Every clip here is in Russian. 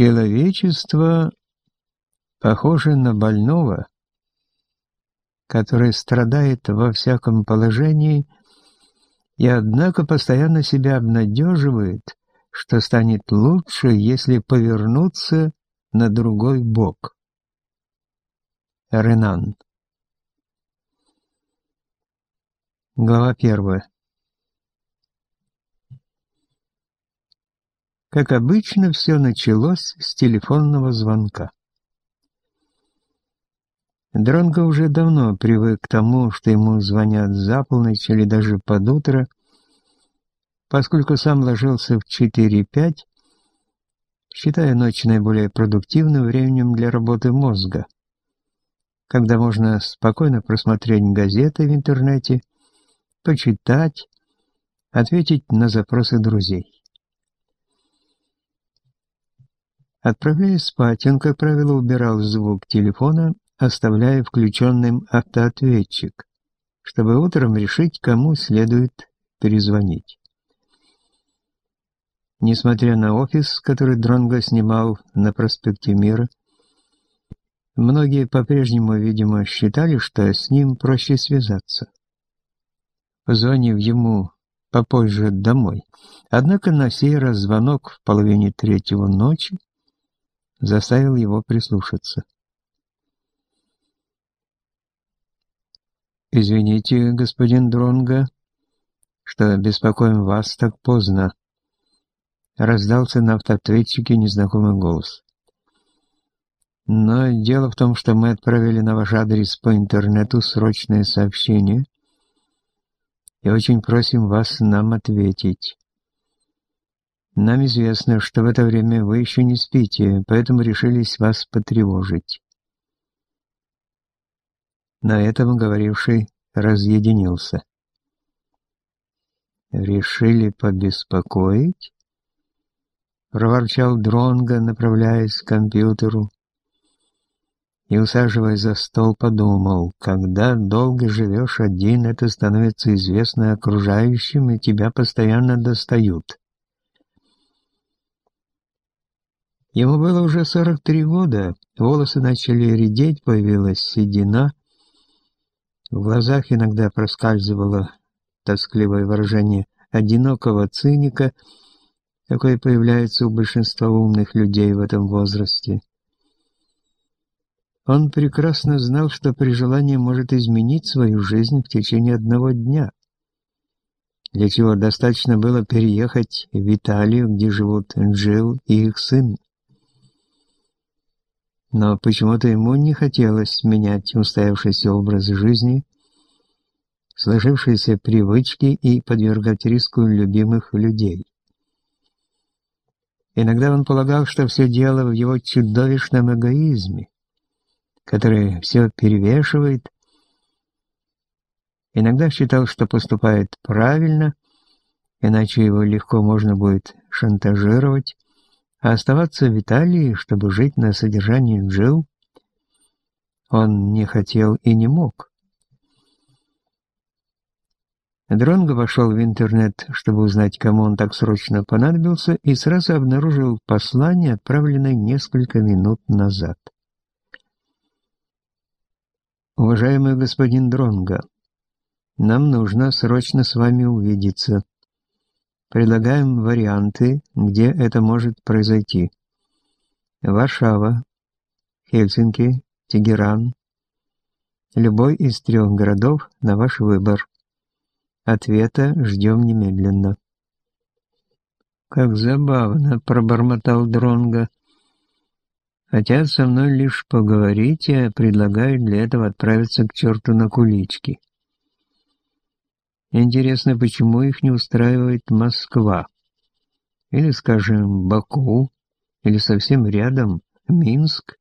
Человечество похоже на больного, который страдает во всяком положении и, однако, постоянно себя обнадеживает, что станет лучше, если повернуться на другой бок. Ренан Глава первая Как обычно, все началось с телефонного звонка. Дронго уже давно привык к тому, что ему звонят за полночь или даже под утро, поскольку сам ложился в 4-5, считая ночь наиболее продуктивным временем для работы мозга, когда можно спокойно просмотреть газеты в интернете, почитать, ответить на запросы друзей. Отправляясь спать, он, как правило, убирал звук телефона, оставляя включенным автоответчик, чтобы утром решить, кому следует перезвонить. Несмотря на офис, который Дронго снимал на проспекте Мира, многие по-прежнему, видимо, считали, что с ним проще связаться. Позвонив ему попозже домой, однако на сей раз звонок в половине третьего ночи заставил его прислушаться. «Извините, господин Дронга, что беспокоим вас так поздно», раздался на автоответчике незнакомый голос. «Но дело в том, что мы отправили на ваш адрес по интернету срочное сообщение и очень просим вас нам ответить». Нам известно, что в это время вы еще не спите, поэтому решились вас потревожить. На этом говоривший разъединился. «Решили побеспокоить?» Проворчал Дронго, направляясь к компьютеру. И, усаживаясь за стол, подумал, когда долго живешь один, это становится известно окружающим, и тебя постоянно достают. Ему было уже 43 года, волосы начали редеть, появилась седина. В глазах иногда проскальзывало тоскливое выражение одинокого циника, какое появляется у большинства умных людей в этом возрасте. Он прекрасно знал, что при желании может изменить свою жизнь в течение одного дня, для чего достаточно было переехать в Италию, где живут Джилл и их сын но почему-то ему не хотелось менять устоявшийся образ жизни, сложившиеся привычки и подвергать риску любимых людей. Иногда он полагал, что все дело в его чудовищном эгоизме, который все перевешивает. Иногда считал, что поступает правильно, иначе его легко можно будет шантажировать, а оставаться в Италии, чтобы жить на содержании Джилл, он не хотел и не мог. Дронго вошел в интернет, чтобы узнать, кому он так срочно понадобился, и сразу обнаружил послание, отправленное несколько минут назад. «Уважаемый господин Дронго, нам нужно срочно с вами увидеться. Предлагаем варианты, где это может произойти. Варшава, Хельсинки, Тегеран. Любой из трех городов на ваш выбор. Ответа ждем немедленно. «Как забавно!» — пробормотал Дронга. «Хотят со мной лишь поговорить, а предлагают для этого отправиться к черту на кулички». Интересно, почему их не устраивает Москва? Или, скажем, Баку? Или совсем рядом Минск?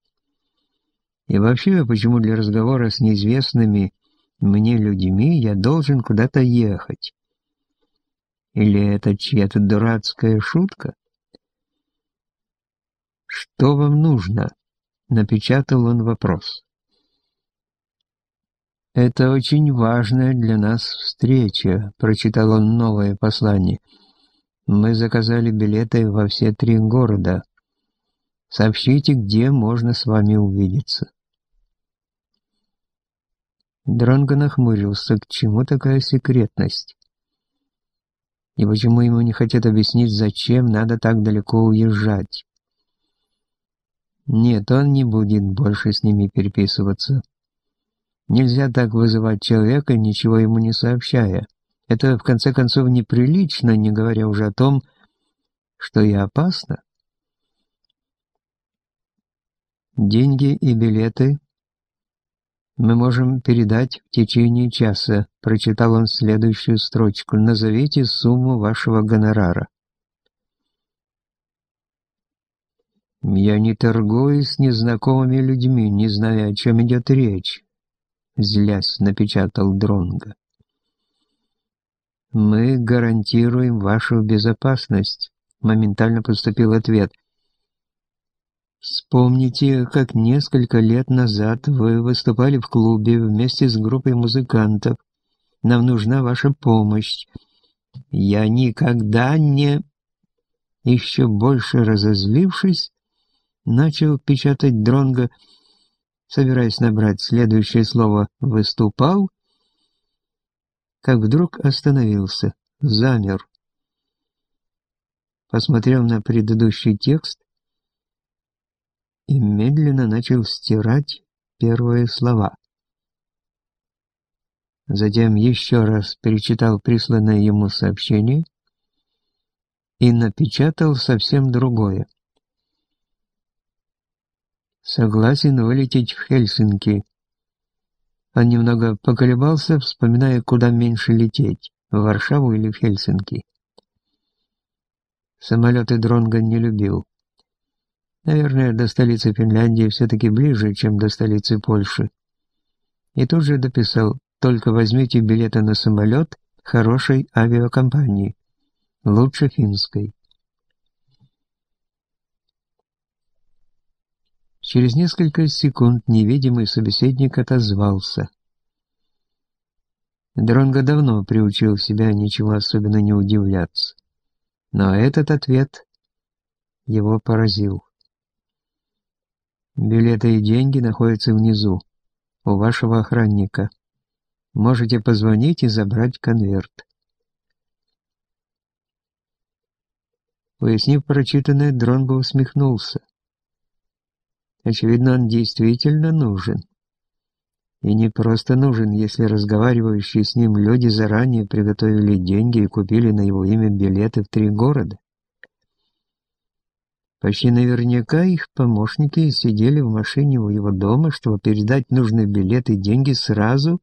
И вообще, почему для разговора с неизвестными мне людьми я должен куда-то ехать? Или это чья-то дурацкая шутка? «Что вам нужно?» — напечатал он вопрос. «Это очень важная для нас встреча», — прочитал он новое послание. «Мы заказали билеты во все три города. Сообщите, где можно с вами увидеться». Дранго нахмурился, к чему такая секретность? И почему ему не хотят объяснить, зачем надо так далеко уезжать? Нет, он не будет больше с ними переписываться. Нельзя так вызывать человека, ничего ему не сообщая. Это, в конце концов, неприлично, не говоря уже о том, что и опасно. Деньги и билеты мы можем передать в течение часа», — прочитал он следующую строчку. «Назовите сумму вашего гонорара». «Я не торгую с незнакомыми людьми, не зная, о чем идет речь», — злясь напечатал Дронга. «Мы гарантируем вашу безопасность», — моментально поступил ответ — Вспомните, как несколько лет назад вы выступали в клубе вместе с группой музыкантов. Нам нужна ваша помощь. Я никогда не... Еще больше разозлившись, начал печатать Дронго, собираясь набрать следующее слово «выступал», как вдруг остановился, замер. Посмотрел на предыдущий текст и медленно начал стирать первые слова. Затем еще раз перечитал присланное ему сообщение и напечатал совсем другое. Согласен вылететь в Хельсинки. Он немного поколебался, вспоминая, куда меньше лететь, в Варшаву или в Хельсинки. Самолеты Дронга не любил. Наверное, до столицы Финляндии все-таки ближе, чем до столицы Польши. И тут же дописал, только возьмите билеты на самолет хорошей авиакомпании, лучше финской. Через несколько секунд невидимый собеседник отозвался. Дронго давно приучил себя ничего особенно не удивляться. Но этот ответ его поразил. Билеты и деньги находятся внизу, у вашего охранника. Можете позвонить и забрать конверт. Пояснив прочитанное, Дронго усмехнулся. Очевидно, он действительно нужен. И не просто нужен, если разговаривающие с ним люди заранее приготовили деньги и купили на его имя билеты в три города. Почти наверняка их помощники сидели в машине у его дома, чтобы передать нужные билеты и деньги сразу,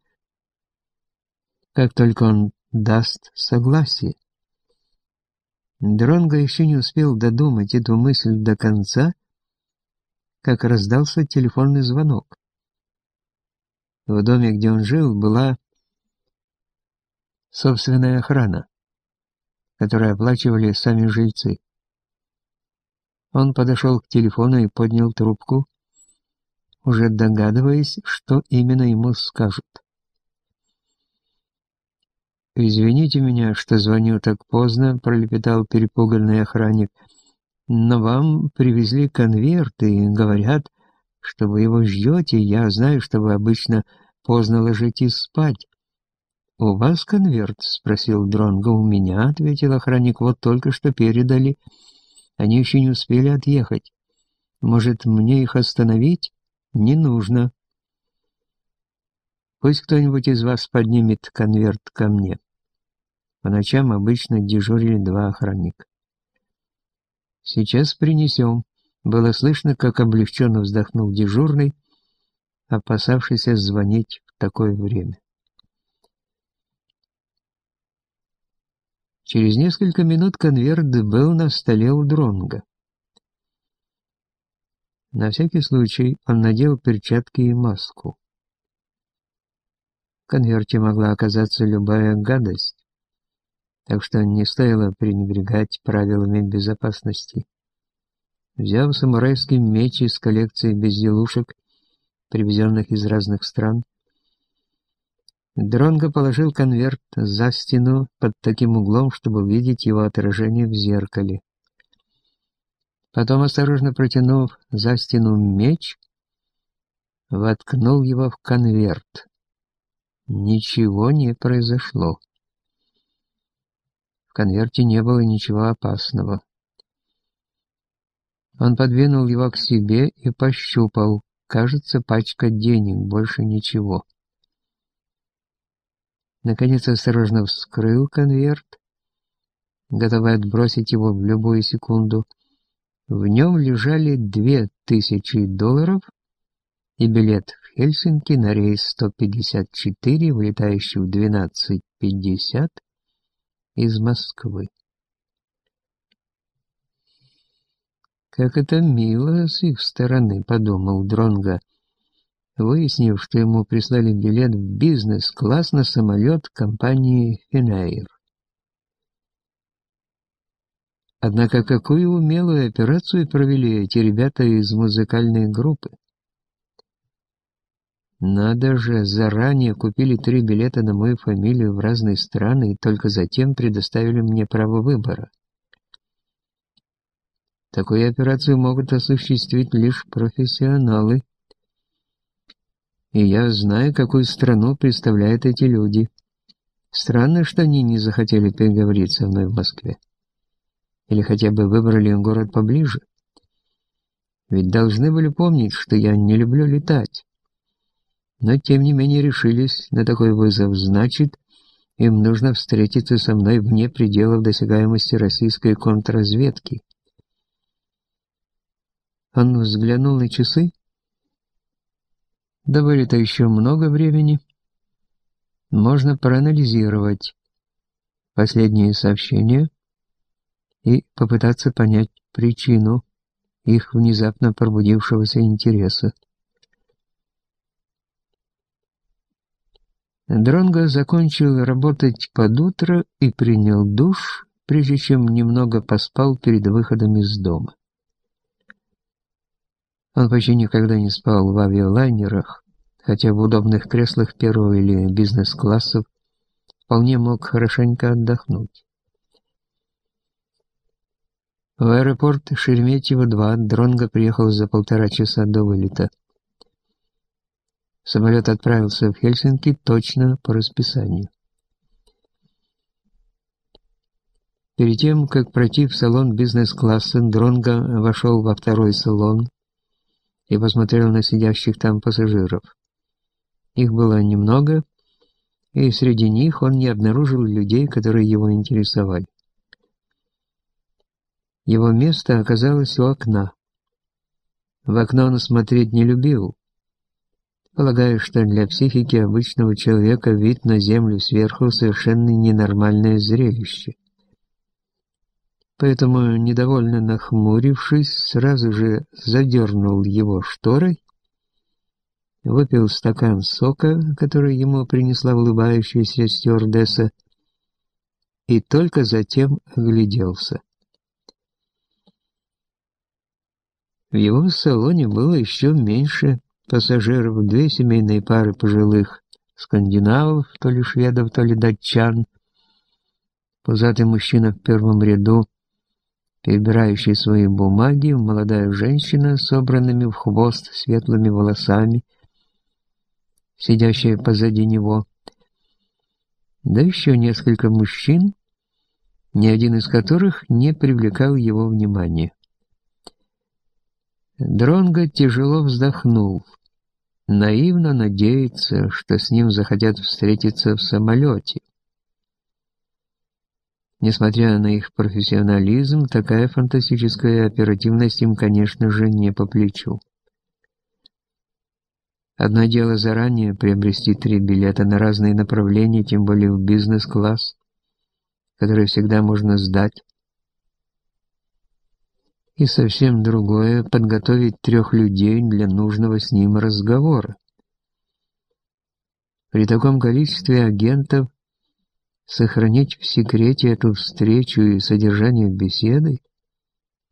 как только он даст согласие. Дронго еще не успел додумать эту мысль до конца, как раздался телефонный звонок. В доме, где он жил, была собственная охрана, которую оплачивали сами жильцы. Он подошел к телефону и поднял трубку, уже догадываясь, что именно ему скажут. «Извините меня, что звоню так поздно», — пролепетал перепуганный охранник. «Но вам привезли конверт и говорят, что вы его ждете. Я знаю, что вы обычно поздно ложитесь спать». «У вас конверт?» — спросил Дронго. «У меня», — ответил охранник, — «вот только что передали». Они еще не успели отъехать. Может, мне их остановить? Не нужно. Пусть кто-нибудь из вас поднимет конверт ко мне. По ночам обычно дежурили два охранника. Сейчас принесем. Было слышно, как облегченно вздохнул дежурный, опасавшийся звонить в такое время. Через несколько минут конверт был на столе у Дронга. На всякий случай он надел перчатки и маску. В конверте могла оказаться любая гадость, так что не стоило пренебрегать правилами безопасности. Взяв самурайский меч из коллекции безделушек, привезенных из разных стран, Дронго положил конверт за стену под таким углом, чтобы видеть его отражение в зеркале. Потом, осторожно протянув за стену меч, воткнул его в конверт. Ничего не произошло. Конверте не было ничего опасного. Он подвинул его к себе и пощупал. Кажется, пачка денег, больше ничего. Наконец осторожно вскрыл конверт, готовый отбросить его в любую секунду. В нем лежали две тысячи долларов и билет в Хельсинки на рейс 154, вылетающий в 12.50 из Москвы. «Как это мило с их стороны», — подумал Дронга, выяснив, что ему прислали билет в бизнес-класс на самолет компании «Финайр». Однако какую умелую операцию провели эти ребята из музыкальной группы? Надо же, заранее купили три билета на мою фамилию в разные страны и только затем предоставили мне право выбора. Такую операцию могут осуществить лишь профессионалы. И я знаю, какую страну представляют эти люди. Странно, что они не захотели переговорить со мной в Москве. Или хотя бы выбрали город поближе. Ведь должны были помнить, что я не люблю летать. Но тем не менее решились на такой вызов. Значит, им нужно встретиться со мной вне пределов досягаемости российской контрразведки. Он взглянул на часы. До вылета еще много времени. Можно проанализировать последние сообщения и попытаться понять причину их внезапно пробудившегося интереса. Дронго закончил работать под утро и принял душ, прежде чем немного поспал перед выходом из дома. Он почти никогда не спал в авиалайнерах, хотя в удобных креслах первого или бизнес-классов вполне мог хорошенько отдохнуть. В аэропорт Шереметьево-2 Дронго приехал за полтора часа до вылета. Самолет отправился в Хельсинки точно по расписанию. Перед тем, как пройти в салон бизнес-класса, Дронго вошел во второй салон, и посмотрел на сидящих там пассажиров. Их было немного, и среди них он не обнаружил людей, которые его интересовали. Его место оказалось у окна. В окно он смотреть не любил. Полагаю, что для психики обычного человека вид на землю сверху совершенно ненормальное зрелище поэтому, недовольно нахмурившись, сразу же задернул его шторой, выпил стакан сока, который ему принесла улыбающаяся стюардесса, и только затем огляделся. В его салоне было еще меньше пассажиров, две семейные пары пожилых скандинавов, то ли шведов, то ли датчан, пузатый мужчина в первом ряду, перебирающей свои бумаги, молодая женщина собранными в хвост светлыми волосами, сидящая позади него, да еще несколько мужчин, ни один из которых не привлекал его внимания. Дронго тяжело вздохнул, наивно надеется, что с ним захотят встретиться в самолете. Несмотря на их профессионализм, такая фантастическая оперативность им, конечно же, не по плечу. Одно дело заранее приобрести три билета на разные направления, тем более в бизнес-класс, который всегда можно сдать. И совсем другое — подготовить трех людей для нужного с ним разговора. При таком количестве агентов Сохранить в секрете эту встречу и содержание беседы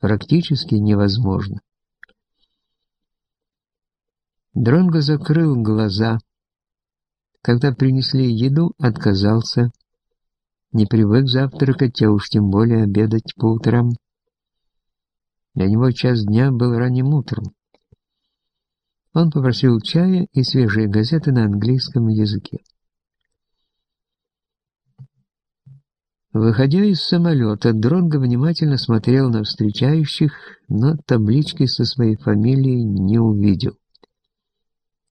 практически невозможно. Дронго закрыл глаза. Когда принесли еду, отказался. Не привык завтракать, а уж тем более обедать по утрам. Для него час дня был ранним утром. Он попросил чая и свежие газеты на английском языке. Выходя из самолета, Дронго внимательно смотрел на встречающих, но таблички со своей фамилией не увидел.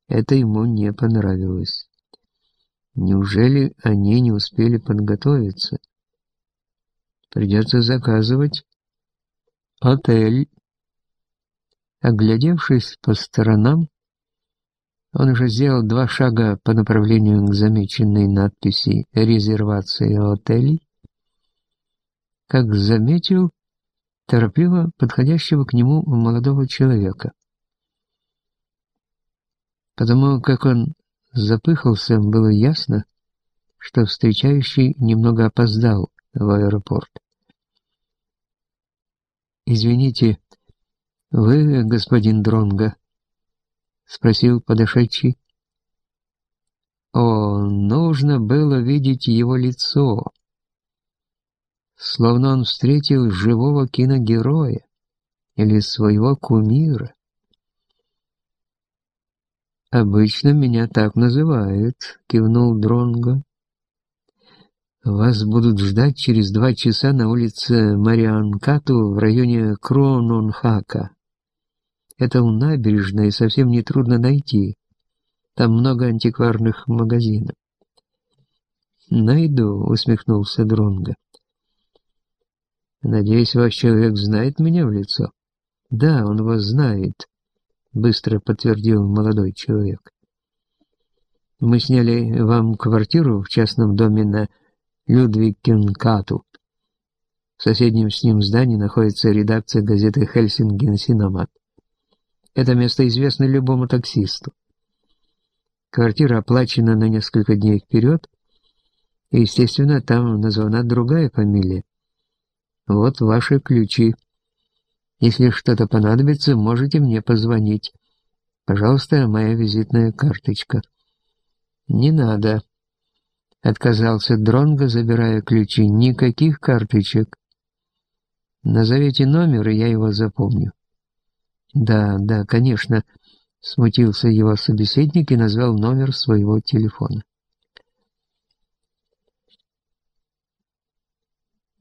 Это ему не понравилось. Неужели они не успели подготовиться? Придется заказывать отель. Оглядевшись по сторонам, он уже сделал два шага по направлению к замеченной надписи «Резервация отелей», как заметил торопливо подходящего к нему молодого человека. Потому как он запыхался, было ясно, что встречающий немного опоздал в аэропорт. «Извините, вы господин Дронга?» — спросил подошедший. О, нужно было видеть его лицо. Словно он встретил живого киногероя или своего кумира. «Обычно меня так называют», — кивнул Дронго. «Вас будут ждать через два часа на улице Марианкату в районе Крононхака. Это у набережной совсем нетрудно найти. Там много антикварных магазинов». «Найду», — усмехнулся Дронго. «Надеюсь, ваш человек знает меня в лицо?» «Да, он вас знает», быстро подтвердил молодой человек. Мы сняли вам квартиру в частном доме на Людвигкенкату. В соседнем с ним здании находится редакция газеты «Хельсинген Синомат». Это место известно любому таксисту. Квартира оплачена на несколько дней вперед, и, естественно, там названа другая фамилия. Вот ваши ключи. Если что-то понадобится, можете мне позвонить. Пожалуйста, моя визитная карточка». «Не надо», — отказался Дронго, забирая ключи. «Никаких карточек. Назовите номер, и я его запомню». «Да, да, конечно», — смутился его собеседник и назвал номер своего телефона.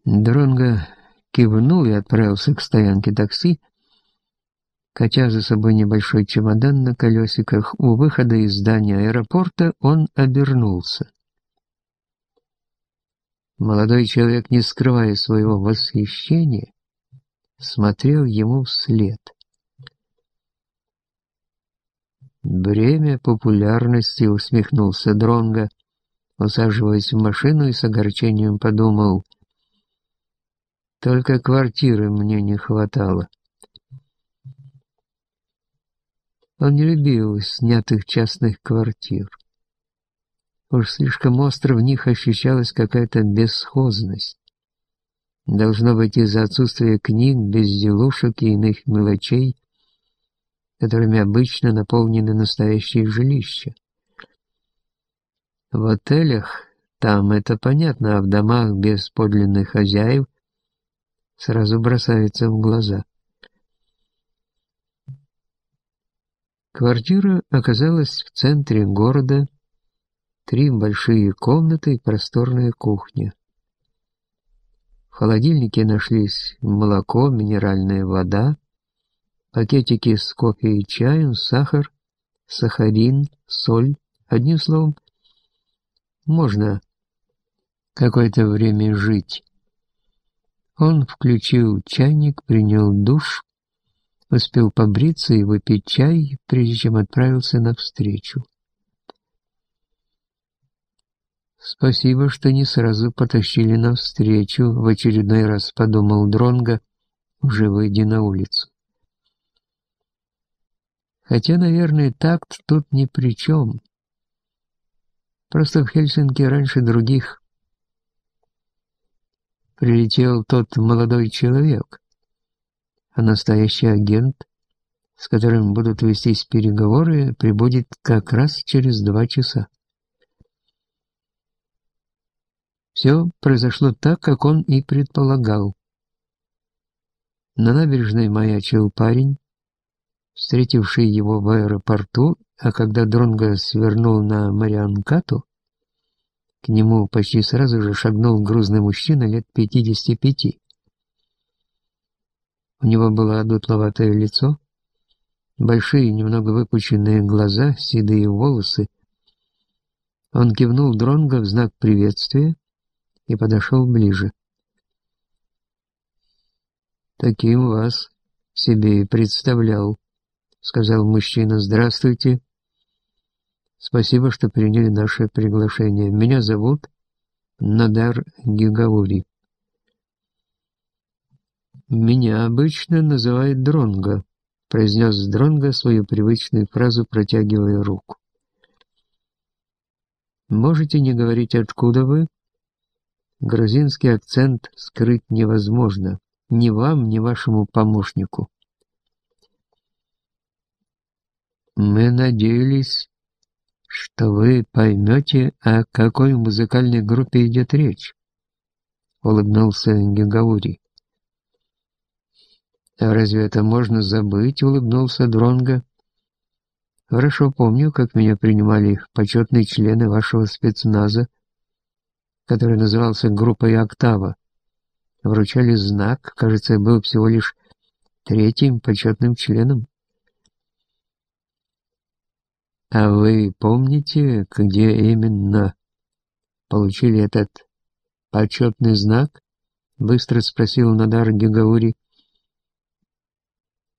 Дронго кивнул и отправился к стоянке такси, катя за собой небольшой чемодан на колесиках. У выхода из здания аэропорта он обернулся. Молодой человек, не скрывая своего восхищения, смотрел ему вслед. «Бремя популярности», — усмехнулся Дронга, усаживаясь в машину и с огорчением подумал — только квартиры мне не хватало. Он не любил снятых частных квартир. Уж слишком остро в них ощущалась какая-то бесхозность. Должно быть из-за отсутствия книг, безделушек и иных мелочей, которыми обычно наполнены настоящие жилища. В отелях там это понятно, а в домах без подлинных хозяев сразу бросается в глаза. Квартира оказалась в центре города, три большие комнаты и просторная кухня. В холодильнике нашлись молоко, минеральная вода, пакетики с кофе и чаем, сахар, сахарин, соль. Одним словом, можно какое-то время жить. Он включил чайник, принял душ, успел побриться и выпить чай, прежде чем отправился навстречу. «Спасибо, что не сразу потащили навстречу», — в очередной раз подумал Дронга, уже выйдя на улицу. Хотя, наверное, такт тут ни при чем. Просто в Хельсинки раньше других прилетел тот молодой человек, а настоящий агент, с которым будут вестись переговоры, прибудет как раз через два часа. Все произошло так, как он и предполагал. На набережной маячил парень, встретивший его в аэропорту, а когда Дронго свернул на Марианкату, к нему почти сразу же шагнул грузный мужчина лет 55. У него было дутловатое лицо, большие, немного выпученные глаза, седые волосы. Он кивнул Дронго в знак приветствия и подошел ближе. «Таким вас себе и представлял», — сказал мужчина. «Здравствуйте. Спасибо, что приняли наше приглашение. Меня зовут Надар Гигаури». «Меня обычно называют Дронго», — произнес Дронго свою привычную фразу, протягивая руку. «Можете не говорить, откуда вы?» Грузинский акцент скрыть невозможно ни вам, ни вашему помощнику. Мы надеялись, что вы поймете, о какой музыкальной группе идет речь, улыбнулся Гигаури. А разве это можно забыть, улыбнулся Дронга. Хорошо помню, как меня принимали почетные члены вашего спецназа, который назывался группой «Октава» вручали знак, кажется, был всего лишь третьим почетным членом. А вы помните, где именно получили этот почетный знак? Быстро спросил Надар Гигаури.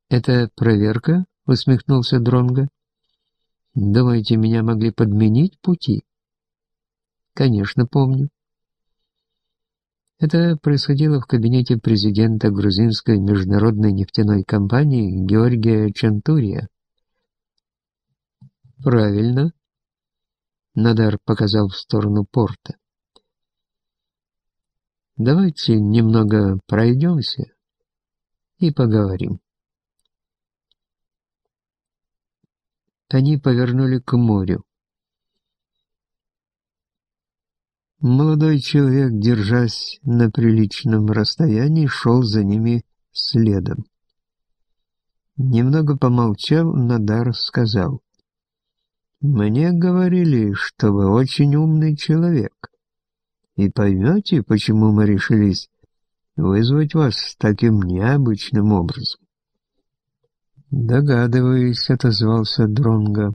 Это проверка? Усмехнулся Дронга. Думаете, меня могли подменить пути? Конечно, помню. Это происходило в кабинете президента грузинской международной нефтяной компании Георгия Чантурия. «Правильно», — Надар показал в сторону порта. «Давайте немного пройдемся и поговорим». Они повернули к морю. Молодой человек, держась на приличном расстоянии, шел за ними следом. Немного помолчав, Надар сказал, «Мне говорили, что вы очень умный человек, и поймете, почему мы решились вызвать вас таким необычным образом». «Догадываюсь», — отозвался Дронго.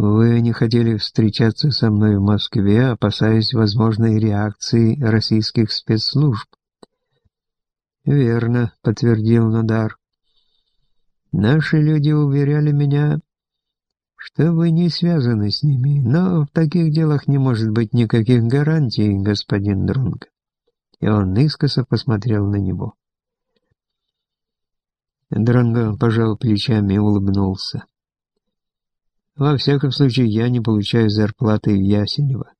Вы не хотели встречаться со мной в Москве, опасаясь возможной реакции российских спецслужб. Верно, подтвердил Надар. Наши люди уверяли меня, что вы не связаны с ними, но в таких делах не может быть никаких гарантий, господин Дронго. И он искоса посмотрел на него. Дронго пожал плечами и улыбнулся. Во всяком случае, я не получаю зарплаты в Ясенево.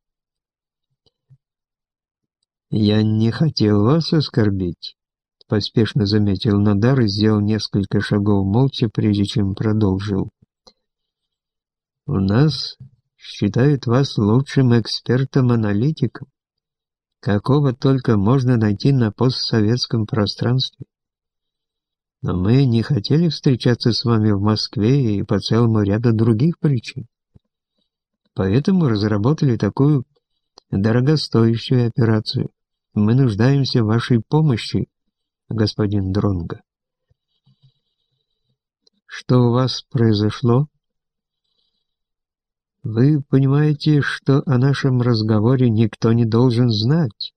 «Я не хотел вас оскорбить», — поспешно заметил Надар и сделал несколько шагов молча, прежде чем продолжил. «У нас считают вас лучшим экспертом-аналитиком, какого только можно найти на постсоветском пространстве. Но мы не хотели встречаться с вами в Москве и по целому ряду других причин. Поэтому разработали такую дорогостоящую операцию. Мы нуждаемся в вашей помощи, господин Дронго. Что у вас произошло? Вы понимаете, что о нашем разговоре никто не должен знать.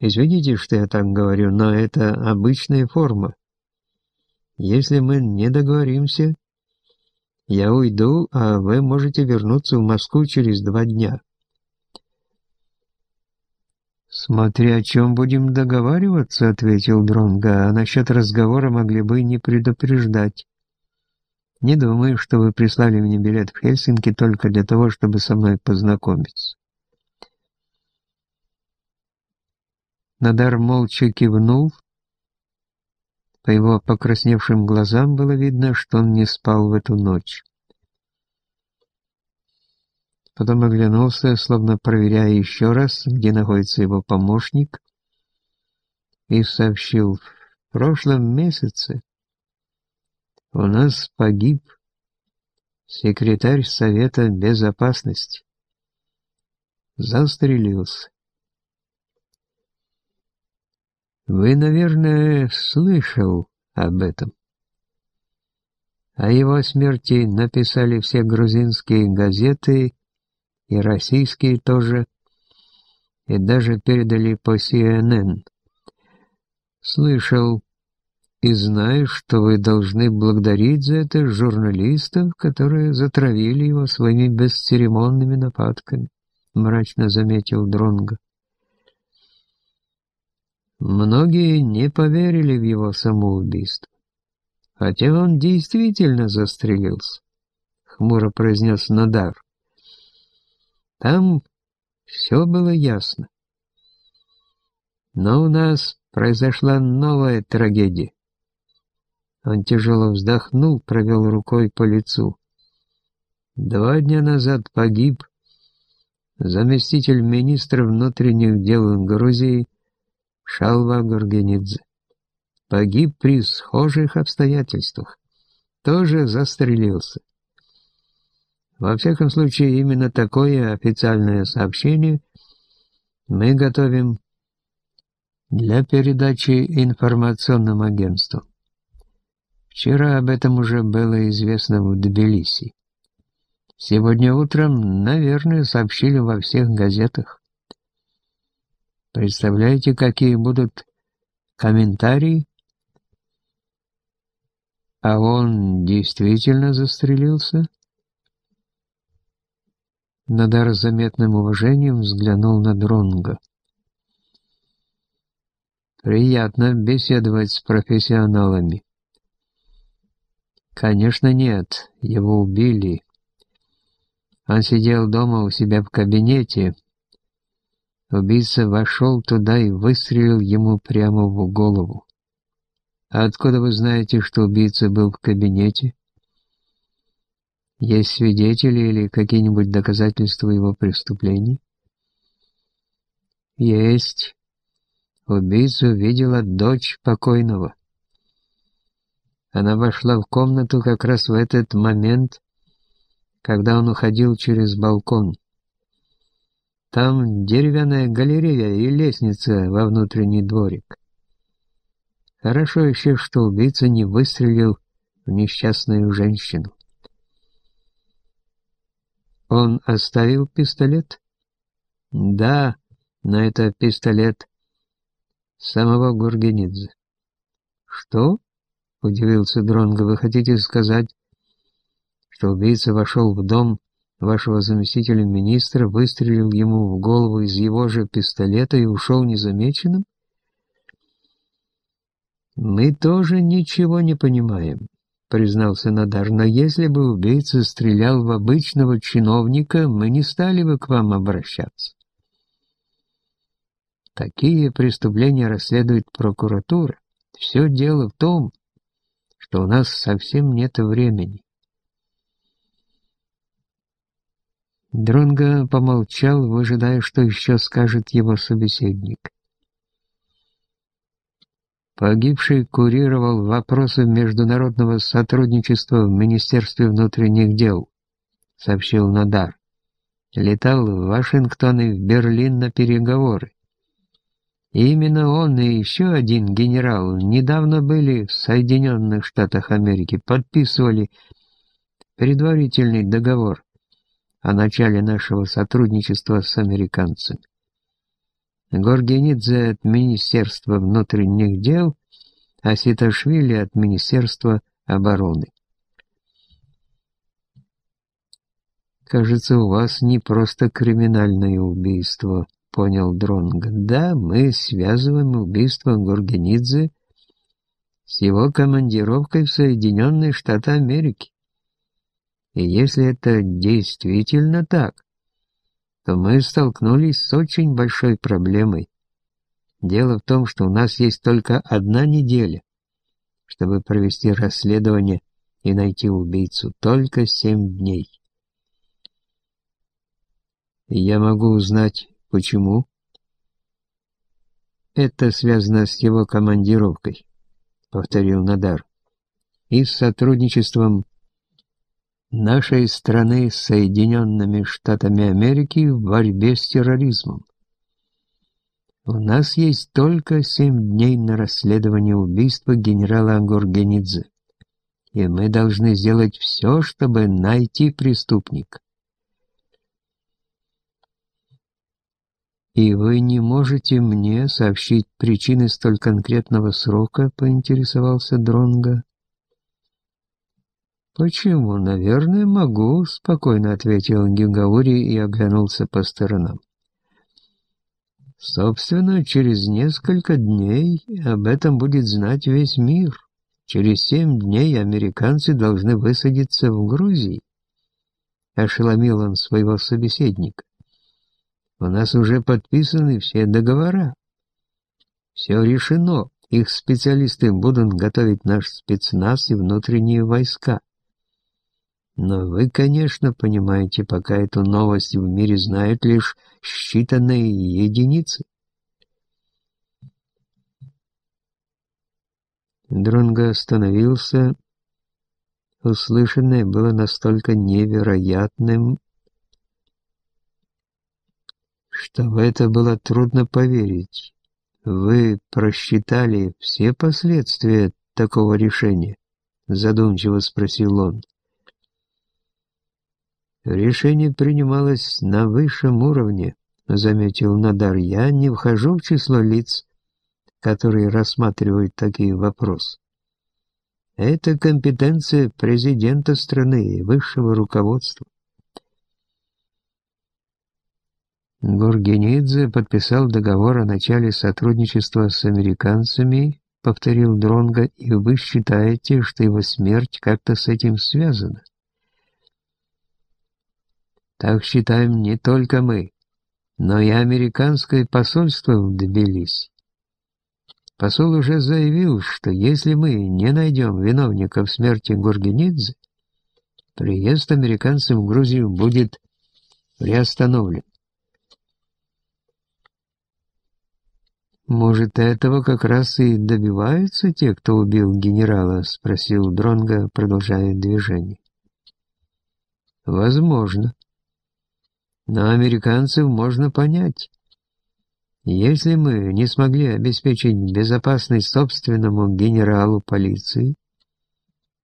Извините, что я так говорю, но это обычная форма. Если мы не договоримся, я уйду, а вы можете вернуться в Москву через два дня. «Смотри, о чем будем договариваться», — ответил Дронга, «а насчет разговора могли бы не предупреждать. Не думаю, что вы прислали мне билет в Хельсинки только для того, чтобы со мной познакомиться». Надар молча кивнул, по его покрасневшим глазам было видно, что он не спал в эту ночь. Потом оглянулся, словно проверяя еще раз, где находится его помощник, и сообщил прошлом месяце у нас погиб секретарь Совета Безопасности. Застрелился. Вы, наверное, слышал об этом. О его смерти написали все грузинские газеты и российские тоже, и даже передали по CNN. Слышал и знаю, что вы должны благодарить за это журналистов, которые затравили его своими бесцеремонными нападками, мрачно заметил Дронго. Многие не поверили в его самоубийство, хотя он действительно застрелился, хмуро произнес Надар. Там все было ясно. Но у нас произошла новая трагедия. Он тяжело вздохнул, провел рукой по лицу. Два дня назад погиб заместитель министра внутренних дел Грузии Шалва Гургенидзе. Погиб при схожих обстоятельствах. Тоже застрелился. Во всяком случае, именно такое официальное сообщение мы готовим для передачи информационным агентствам. Вчера об этом уже было известно в Тбилиси. Сегодня утром, наверное, сообщили во всех газетах. Представляете, какие будут комментарии? А он действительно застрелился? Надар заметным уважением взглянул на Дронга. Приятно беседовать с профессионалами. Конечно, нет. Его убили. Он сидел дома у себя в кабинете. Убийца вошел туда и выстрелил ему прямо в голову. А откуда вы знаете, что убийца был в кабинете? Есть свидетели или какие-нибудь доказательства его преступлений? Есть. Убийцу видела дочь покойного. Она вошла в комнату как раз в этот момент, когда он уходил через балкон. Там деревянная галерея и лестница во внутренний дворик. Хорошо еще, что убийца не выстрелил в несчастную женщину. Он оставил пистолет? Да, но это пистолет самого Гургенидзе. Что? Удивился Дронго. Вы хотите сказать, что убийца вошел в дом вашего заместителя министра, выстрелил ему в голову из его же пистолета и ушел незамеченным? Мы тоже ничего не понимаем, признался Надар, но если бы убийца стрелял в обычного чиновника, мы не стали бы к вам обращаться. Такие преступления расследует прокуратура. Все дело в том, что у нас совсем нет времени. Дронго помолчал, выжидая, что еще скажет его собеседник. Погибший курировал вопросы международного сотрудничества в Министерстве внутренних дел, сообщил Надар. Летал в Вашингтон и в Берлин на переговоры. И именно он и еще один генерал недавно были в Соединенных Штатах Америки, подписывали предварительный договор о начале нашего сотрудничества с американцами. Горгенидзе от Министерства внутренних дел, а Ситашвили от Министерства обороны. Кажется, у вас не просто криминальное убийство, понял Дронго. Да, мы связываем убийство Гургенидзе с его командировкой в Соединенные Штаты Америки. И если это действительно так, то мы столкнулись с очень большой проблемой. Дело в том, что у нас есть только одна неделя, чтобы провести расследование и найти убийцу. Только семь дней. И я могу узнать, Почему? Это связано с его командировкой. повторил Надар, и с сотрудничеством нашей страны с Соединенными Штатами Америки в борьбе с терроризмом. У нас есть только семь дней на расследование убийства генерала Гургенидзе, и мы должны сделать все, чтобы найти преступника. «И вы не можете мне сообщить причины столь конкретного срока?» — поинтересовался Дронга. «Почему? Наверное, могу», — спокойно ответил Гигаури и оглянулся по сторонам. «Собственно, через несколько дней об этом будет знать весь мир. Через семь дней американцы должны высадиться в Грузии». Ошеломил он своего собеседника. У нас уже подписаны все договора. Все решено. Их специалисты будут готовить наш спецназ и внутренние войска. Но вы, конечно, понимаете, пока эту новость в мире знают лишь считанные единицы. Дронго остановился. Услышанное было настолько невероятным, что в это было трудно поверить. Вы просчитали все последствия такого решения? Задумчиво спросил он. Решение принималось на высшем уровне, заметил Надар. Я не вхожу в число лиц, которые рассматривают такие вопросы. Это компетенция президента страны и высшего руководства. Гургенидзе подписал договор о начале сотрудничества с американцами, повторил Дронга, и вы считаете, что его смерть как-то с этим связана? Так считаем не только мы, но и американское посольство в Тбилиси. Посол уже заявил, что если мы не найдем виновников смерти Гургенидзе, приезд американцев в Грузию будет приостановлен. «Может, этого как раз и добиваются те, кто убил генерала?» — спросил Дронга, продолжая движение. «Возможно. Но американцев можно понять. Если мы не смогли обеспечить безопасность собственному генералу полиции,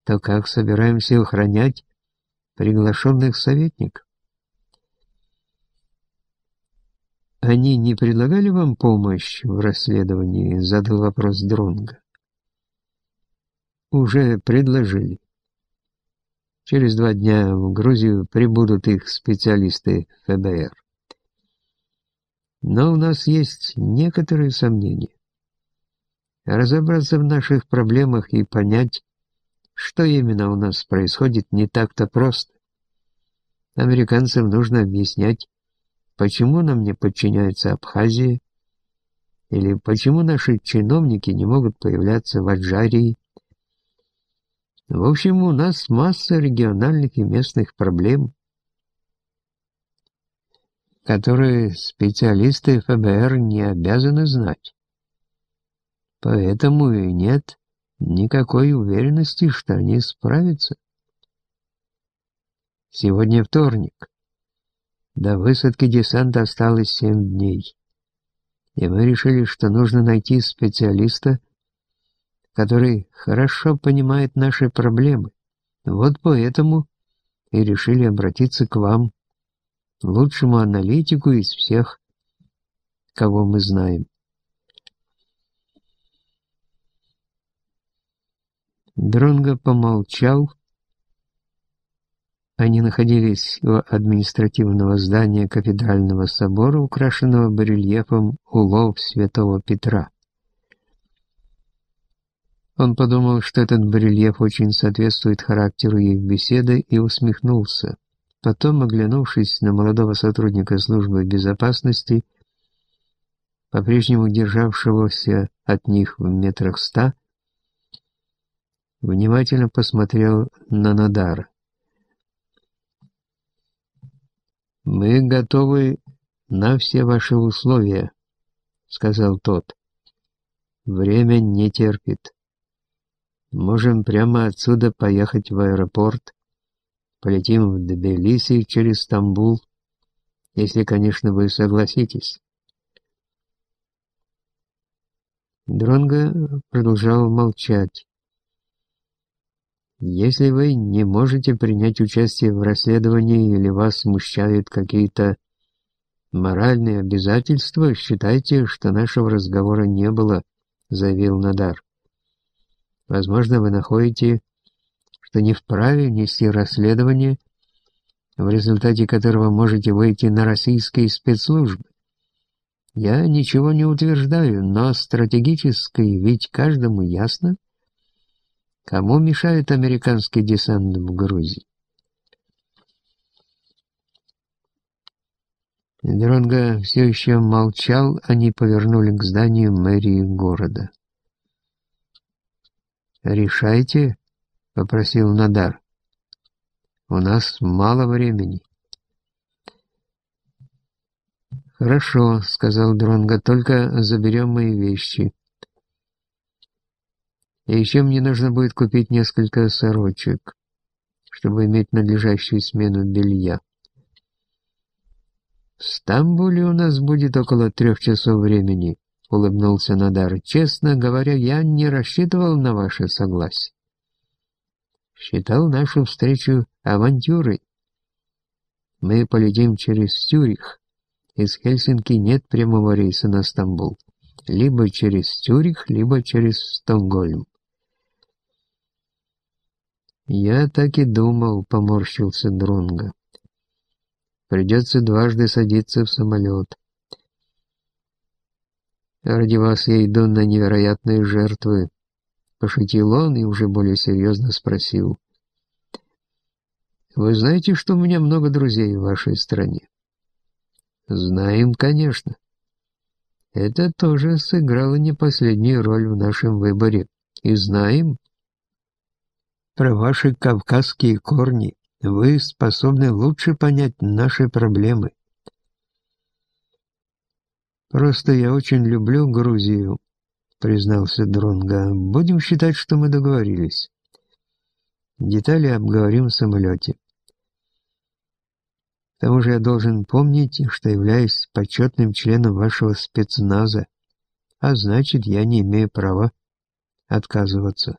то как собираемся охранять приглашенных советников? «Они не предлагали вам помощь в расследовании?» — задал вопрос Дронга. «Уже предложили. Через два дня в Грузию прибудут их специалисты ФБР. Но у нас есть некоторые сомнения. Разобраться в наших проблемах и понять, что именно у нас происходит, не так-то просто. Американцам нужно объяснять, почему нам не подчиняется Абхазия, или почему наши чиновники не могут появляться в Аджарии. В общем, у нас масса региональных и местных проблем, которые специалисты ФБР не обязаны знать. Поэтому и нет никакой уверенности, что они справятся. Сегодня вторник. До высадки десанта осталось семь дней. И мы решили, что нужно найти специалиста, который хорошо понимает наши проблемы. Вот поэтому и решили обратиться к вам, лучшему аналитику из всех, кого мы знаем. Дронго помолчал, они находились у административного здания кафедрального собора, украшенного барельефом улов святого Петра. Он подумал, что этот барельеф очень соответствует характеру их беседы, и усмехнулся. Потом, оглянувшись на молодого сотрудника службы безопасности, по-прежнему державшегося от них в метрах ста, внимательно посмотрел на Надара. «Мы готовы на все ваши условия», — сказал тот. «Время не терпит». Можем прямо отсюда поехать в аэропорт, полетим в Тбилиси через Стамбул, если, конечно, вы согласитесь. Дронго продолжал молчать. Если вы не можете принять участие в расследовании или вас смущают какие-то моральные обязательства, считайте, что нашего разговора не было, заявил Надар. Возможно, вы находите, что не вправе нести расследование, в результате которого можете выйти на российские спецслужбы. Я ничего не утверждаю, но стратегически ведь каждому ясно, кому мешает американский десант в Грузии. Дронго все еще молчал, они повернули к зданию мэрии города. «Решайте», — попросил Надар. «У нас мало времени». «Хорошо», — сказал Дронго, — «только заберем мои вещи. И еще мне нужно будет купить несколько сорочек, чтобы иметь надлежащую смену белья. В Стамбуле у нас будет около трех часов времени», — улыбнулся Надар. «Честно говоря, я не рассчитывал на ваше согласие. Считал нашу встречу авантюрой. Мы полетим через Тюрих» Из Хельсинки нет прямого рейса на Стамбул. Либо через Тюрих, либо через Стокгольм. «Я так и думал», — поморщился Дронго. «Придется дважды садиться в самолет. Ради вас я иду на невероятные жертвы», — пошутил он и уже более серьезно спросил. «Вы знаете, что у меня много друзей в вашей стране?» Знаем, конечно. Это тоже сыграло не последнюю роль в нашем выборе. И знаем про ваши кавказские корни. Вы способны лучше понять наши проблемы. Просто я очень люблю Грузию, признался Дронга. Будем считать, что мы договорились. Детали обговорим в самолете. К тому же я должен помнить, что являюсь почетным членом вашего спецназа, а значит, я не имею права отказываться.